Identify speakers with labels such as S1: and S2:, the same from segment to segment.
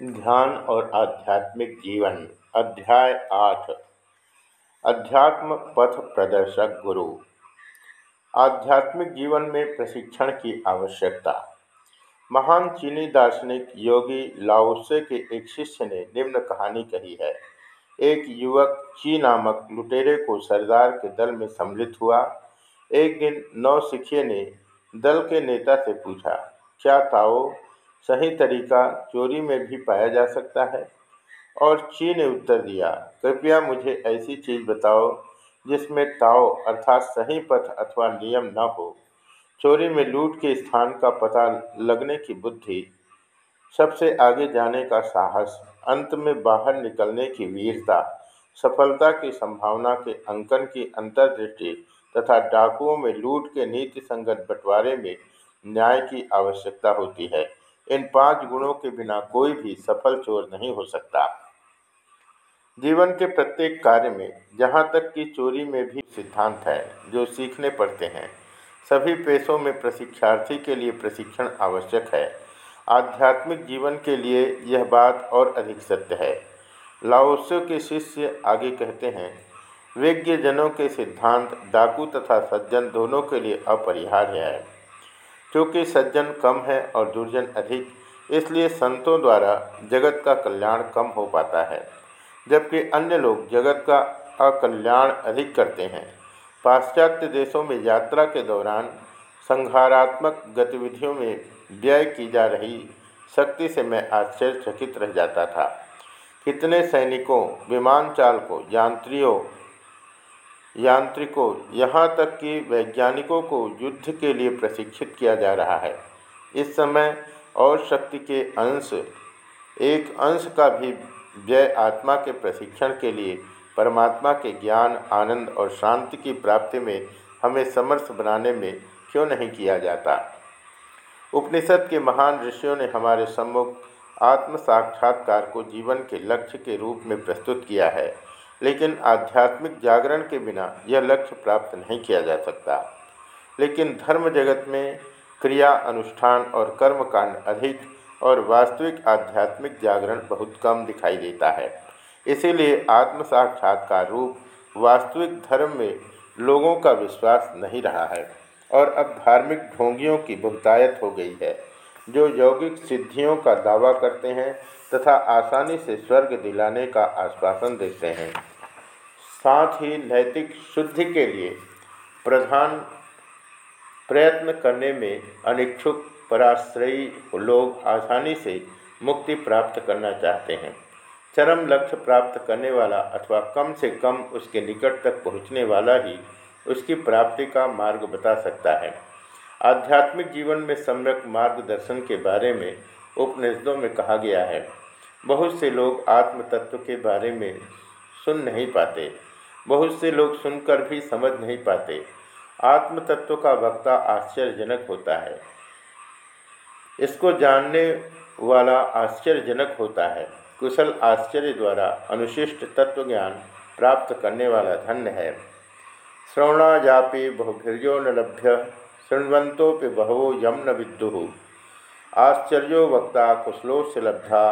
S1: ध्यान और आध्यात्मिक जीवन। अध्याय आठ। अध्यात्म पथ प्रदर्शक गुरु। आध्यात्मिक जीवन में प्रशिक्षण की आवश्यकता। महान चीनी दार्शनिक योगी लाओसे के एक शिष्य ने निम्न कहानी कही है। एक युवक ची नामक लुटेरे को सरदार के दल में सम्मिलित हुआ। एक दिन नौसिखिए ने दल के नेता से पूछा, क्या ताओ? सही तरीका चोरी में भी पाया जा सकता है। और ची ने उत्तर दिया, कृपया मुझे ऐसी चीज़ बताओ जिसमें ताओ अर्थात सही पथ अथवा नियम न हो। चोरी में लूट के स्थान का पता लगने की बुद्धि सबसे आगे जाने का साहस, अंत में बाहर निकलने की वीरता, सफलता की संभावना के अंकन की अंतर्दृष्टि तथा डाकुओं में लूट के नीति संगत बंटवारे में न्याय की आवश्यकता होती है। इन पाँच गुणों के बिना कोई भी सफल चोर नहीं हो सकता। जीवन के प्रत्येक कार्य में, जहाँ तक कि चोरी में भी सिद्धांत है, जो सीखने पड़ते हैं, सभी पेशों में प्रशिक्षार्थी के लिए प्रशिक्षण आवश्यक है। आध्यात्मिक जीवन के लिए यह बात और अधिक सत्य है। लाओस्यों के शिष्य आगे कहते हैं विज्ञ जनों के सिद्धांत, डाकू तथा सज्जन दोनों के लिए अपरिहार्य है। क्योंकि सज्जन कम है और दुर्जन अधिक, इसलिए संतों द्वारा जगत का कल्याण कम हो पाता है, जबकि अन्य लोग जगत का अकल्याण अधिक करते हैं। पाश्चात्य देशों में यात्रा के दौरान संहारात्मक गतिविधियों में व्यय की जा रही शक्ति से मैं आश्चर्यचकित रह जाता था। कितने सैनिकों विमान चालकों यात्रियों यांत्रिकों, यहाँ तक कि वैज्ञानिकों को युद्ध के लिए प्रशिक्षित किया जा रहा है। इस समय और शक्ति के अंश, एक अंश का भी व्यय आत्मा के प्रशिक्षण के लिए, परमात्मा के ज्ञान, आनंद और शांति की प्राप्ति में हमें समर्थ बनाने में क्यों नहीं किया जाता? उपनिषद के महान ऋषियों ने हमारे सम्मुख आत्म साक्षात्कार को जीवन के लक्ष्य के रूप में प्रस्तुत किया है। लेकिन आध्यात्मिक जागरण के बिना यह लक्ष्य प्राप्त नहीं किया जा सकता। लेकिन धर्म जगत में क्रिया, अनुष्ठान और कर्मकांड अधिक और वास्तविक आध्यात्मिक जागरण बहुत कम दिखाई देता है। इसीलिए आत्म साक्षात्कार रूप वास्तविक धर्म में लोगों का विश्वास नहीं रहा है और अब धार्मिक ढोंगियों की बहुतायत हो गई है, जो यौगिक सिद्धियों का दावा करते हैं तथा आसानी से स्वर्ग दिलाने का आश्वासन देते हैं। साथ ही नैतिक शुद्धि के लिए प्रधान प्रयत्न करने में अनिच्छुक, पराश्रयी लोग आसानी से मुक्ति प्राप्त करना चाहते हैं। चरम लक्ष्य प्राप्त करने वाला अथवा कम से कम उसके निकट तक पहुँचने वाला ही उसकी प्राप्ति का मार्ग बता सकता है। आध्यात्मिक जीवन में सम्यक मार्गदर्शन के बारे में उपनिषदों में कहा गया है। बहुत से लोग आत्म तत्व के बारे में सुन नहीं पाते। बहुत से लोग सुनकर भी समझ नहीं पाते। आत्म तत्व का वक्ता आश्चर्यजनक होता है। इसको जानने वाला आश्चर्यजनक होता है। कुशल आश्चर्य द्वारा अनुशिष्ट तत्व ज्ञान प्राप्त करने वाला धन्य है। श्रवणाजापि बहुभिर्यो न लभ्य शृण्वन्तोपि बहवो यम न विदु आश्चर्यो वक्ता कुशलोस्य लब्धा,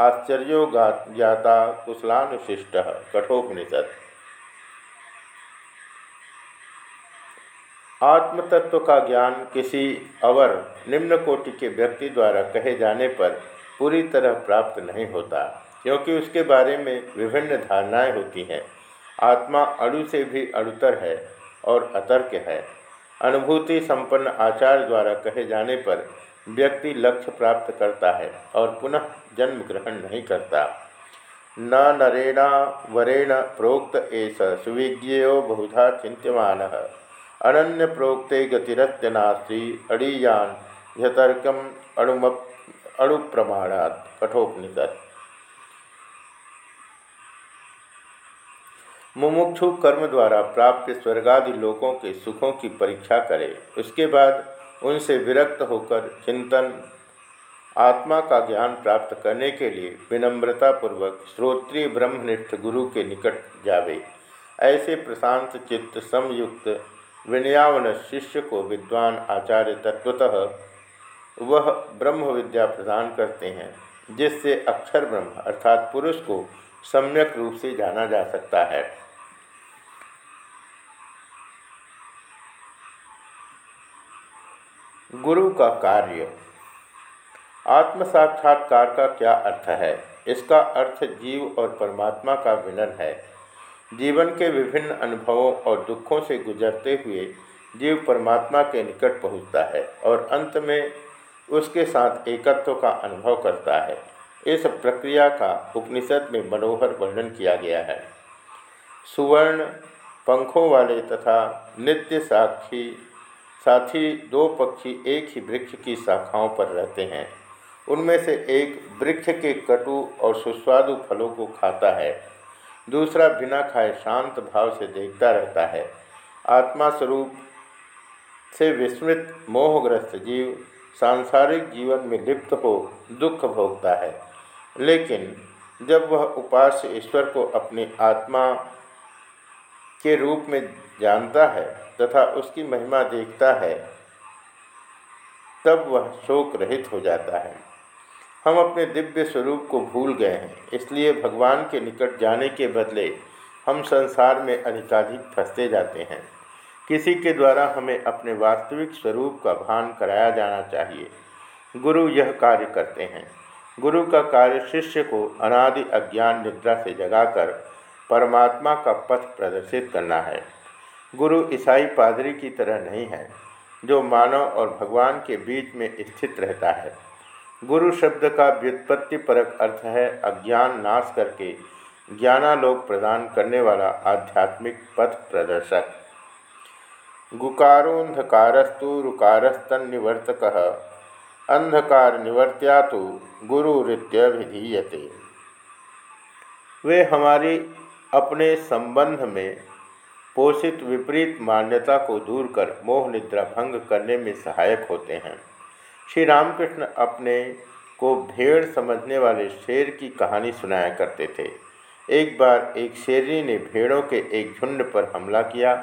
S1: आश्चर्यो ज्ञाता कुशलानुशिष्ट कठोपनिषद आत्मतत्व का ज्ञान किसी अवर निम्न कोटि के व्यक्ति द्वारा कहे जाने पर पूरी तरह प्राप्त नहीं होता, क्योंकि उसके बारे में विभिन्न धारणाएँ होती हैं। आत्मा अणु से भी अणुतर है और अतर्क है। अनुभूति संपन्न आचार द्वारा कहे जाने पर व्यक्ति लक्ष्य प्राप्त करता है और पुनः जन्म ग्रहण नहीं करता। न नरेण वरेण प्रोक्त एस सुविज्ञेयो बहुधा चिंत्यमान अनन्य प्रोक्ते गतिरत्य नास्ती अड़ीयान यतर्कम अणुम अणुप्रमाणात कठोपनिषद मुमुक्षु कर्म द्वारा प्राप्त स्वर्गादि लोकों के सुखों की परीक्षा करे। उसके बाद उनसे विरक्त होकर चिंतन, आत्मा का ज्ञान प्राप्त करने के लिए विनम्रतापूर्वक श्रोत्रीय ब्रह्मनिष्ठ गुरु के निकट जावे। ऐसे प्रशांत चित्त समयुक्त विनयावन शिष्य को विद्वान आचार्य तत्वतः वह ब्रह्म विद्या प्रदान करते हैं, जिससे अक्षर ब्रह्म अर्थात पुरुष को सम्यक रूप से जाना जा सकता है। गुरु का कार्य। आत्म साक्षात्कार का क्या अर्थ है? इसका अर्थ जीव और परमात्मा का मिलन है। जीवन के विभिन्न अनुभवों और दुखों से गुजरते हुए जीव परमात्मा के निकट पहुँचता है और अंत में उसके साथ एकत्व का अनुभव करता है। इस प्रक्रिया का उपनिषद में मनोहर वर्णन किया गया है। सुवर्ण, पंखों वाले तथा नित्य साक्षी साथी दो पक्षी एक ही वृक्ष की शाखाओं पर रहते हैं। उनमें से एक वृक्ष के कटु और सुस्वादु फलों को खाता है। दूसरा बिना खाए शांत भाव से देखता रहता है। आत्मा स्वरूप से विस्मृत मोहग्रस्त जीव सांसारिक जीवन में लिप्त हो दुख भोगता है। लेकिन जब वह उपास्य ईश्वर को अपनी आत्मा के रूप में जानता है तथा उसकी महिमा देखता है, तब वह शोक रहित हो जाता है। हम अपने दिव्य स्वरूप को भूल गए हैं, इसलिए भगवान के निकट जाने के बदले हम संसार में अधिकाधिक फंसते जाते हैं। किसी के द्वारा हमें अपने वास्तविक स्वरूप का भान कराया जाना चाहिए। गुरु यह कार्य करते हैं। गुरु का कार्य शिष्य को अनादि अज्ञान निद्रा से जगाकर परमात्मा का पथ प्रदर्शित करना है। गुरु ईसाई पादरी की तरह नहीं है, जो मानव और भगवान के बीच में स्थित रहता है। गुरु शब्द का व्युत्पत्ति परक अर्थ है अज्ञान नाश करके ज्ञानालोक प्रदान करने वाला आध्यात्मिक पथ प्रदर्शक। गुकारोन्धकारस्तु रुकारस्तन्निवर्तक अंधकार निवर्त्या तो गुरुरीत्य विधीयते वे हमारी अपने संबंध में पोषित विपरीत मान्यता को दूर कर मोह निद्रा भंग करने में सहायक होते हैं। श्री रामकृष्ण अपने को भेड़ समझने वाले शेर की कहानी सुनाया करते थे। एक बार एक शेरनी ने भेड़ों के एक झुंड पर हमला किया,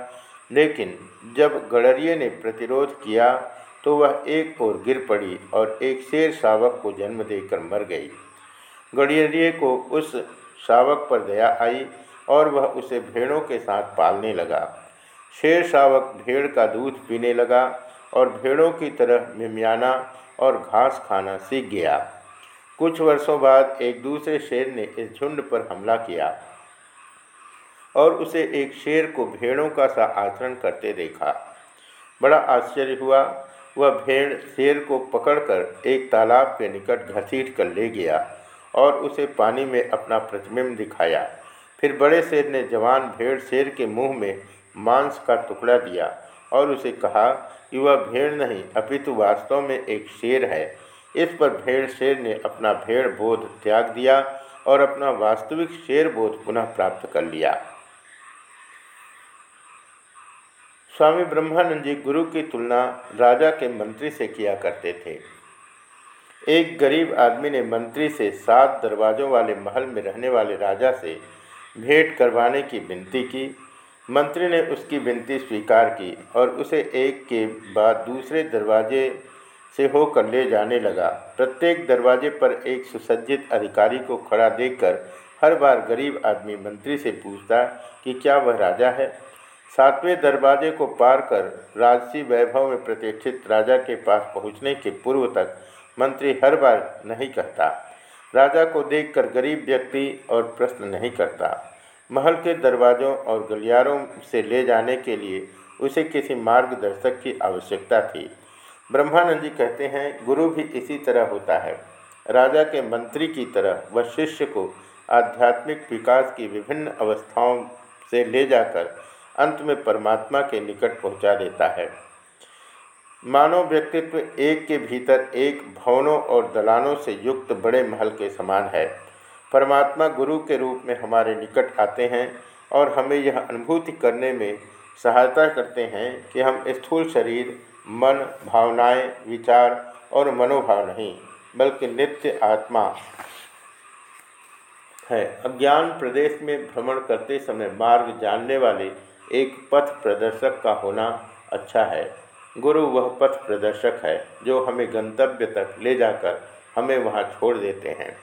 S1: लेकिन जब गड़रिए ने प्रतिरोध किया तो वह एक ओर गिर पड़ी और एक शेर शावक को जन्म देकर मर गई। गड़ियरिए को उस शावक पर दया आई और वह उसे भेड़ों के साथ पालने लगा। शेर शावक भेड़ का दूध पीने लगा और भेड़ों की तरह मिमियाना और घास खाना सीख गया। कुछ वर्षों बाद एक दूसरे शेर ने इस झुंड पर हमला किया और उसे एक शेर को भेड़ों का सा आचरण करते देखा। बड़ा आश्चर्य हुआ, वह भेड़ शेर को पकड़कर एक तालाब के निकट घसीट कर ले गया और उसे पानी में अपना प्रतिबिंब दिखाया। फिर बड़े शेर ने जवान भेड़ शेर के मुँह में मांस का टुकड़ा दिया और उसे कहा कि वह भेड़ नहीं, अपितु वास्तव में एक शेर है। इस पर भेड़ शेर ने अपना भेड़ बोध त्याग दिया और अपना वास्तविक शेर बोध पुनः प्राप्त कर लिया। स्वामी ब्रह्मानंद जी गुरु की तुलना राजा के मंत्री से किया करते थे। एक गरीब आदमी ने मंत्री से सात दरवाज़ों वाले महल में रहने वाले राजा से भेंट करवाने की विनती की। मंत्री ने उसकी विनती स्वीकार की और उसे एक के बाद दूसरे दरवाजे से होकर ले जाने लगा। प्रत्येक दरवाजे पर एक सुसज्जित अधिकारी को खड़ा देखकर हर बार गरीब आदमी मंत्री से पूछता कि क्या वह राजा है? सातवें दरवाजे को पार कर राजसी वैभव में प्रतिष्ठित राजा के पास पहुँचने के पूर्व तक मंत्री हर बार नहीं कहता। राजा को देखकर गरीब व्यक्ति और प्रश्न नहीं करता। महल के दरवाज़ों और गलियारों से ले जाने के लिए उसे किसी मार्गदर्शक की आवश्यकता थी। ब्रह्मानंद जी कहते हैं, गुरु भी इसी तरह होता है। राजा के मंत्री की तरह वह शिष्य को आध्यात्मिक विकास की विभिन्न अवस्थाओं से ले जाकर अंत में परमात्मा के निकट पहुँचा देता है। मानव व्यक्तित्व एक के भीतर एक, भवनों और दलानों से युक्त बड़े महल के समान है। परमात्मा गुरु के रूप में हमारे निकट आते हैं और हमें यह अनुभूति करने में सहायता करते हैं कि हम स्थूल शरीर मन भावनाएँ, विचार और मनोभाव नहीं बल्कि नित्य आत्मा है। अज्ञान प्रदेश में भ्रमण करते समय मार्ग जानने वाले एक पथ प्रदर्शक का होना अच्छा है। गुरु वह पथ प्रदर्शक है जो हमें गंतव्य तक ले जाकर हमें वहाँ छोड़ देते हैं।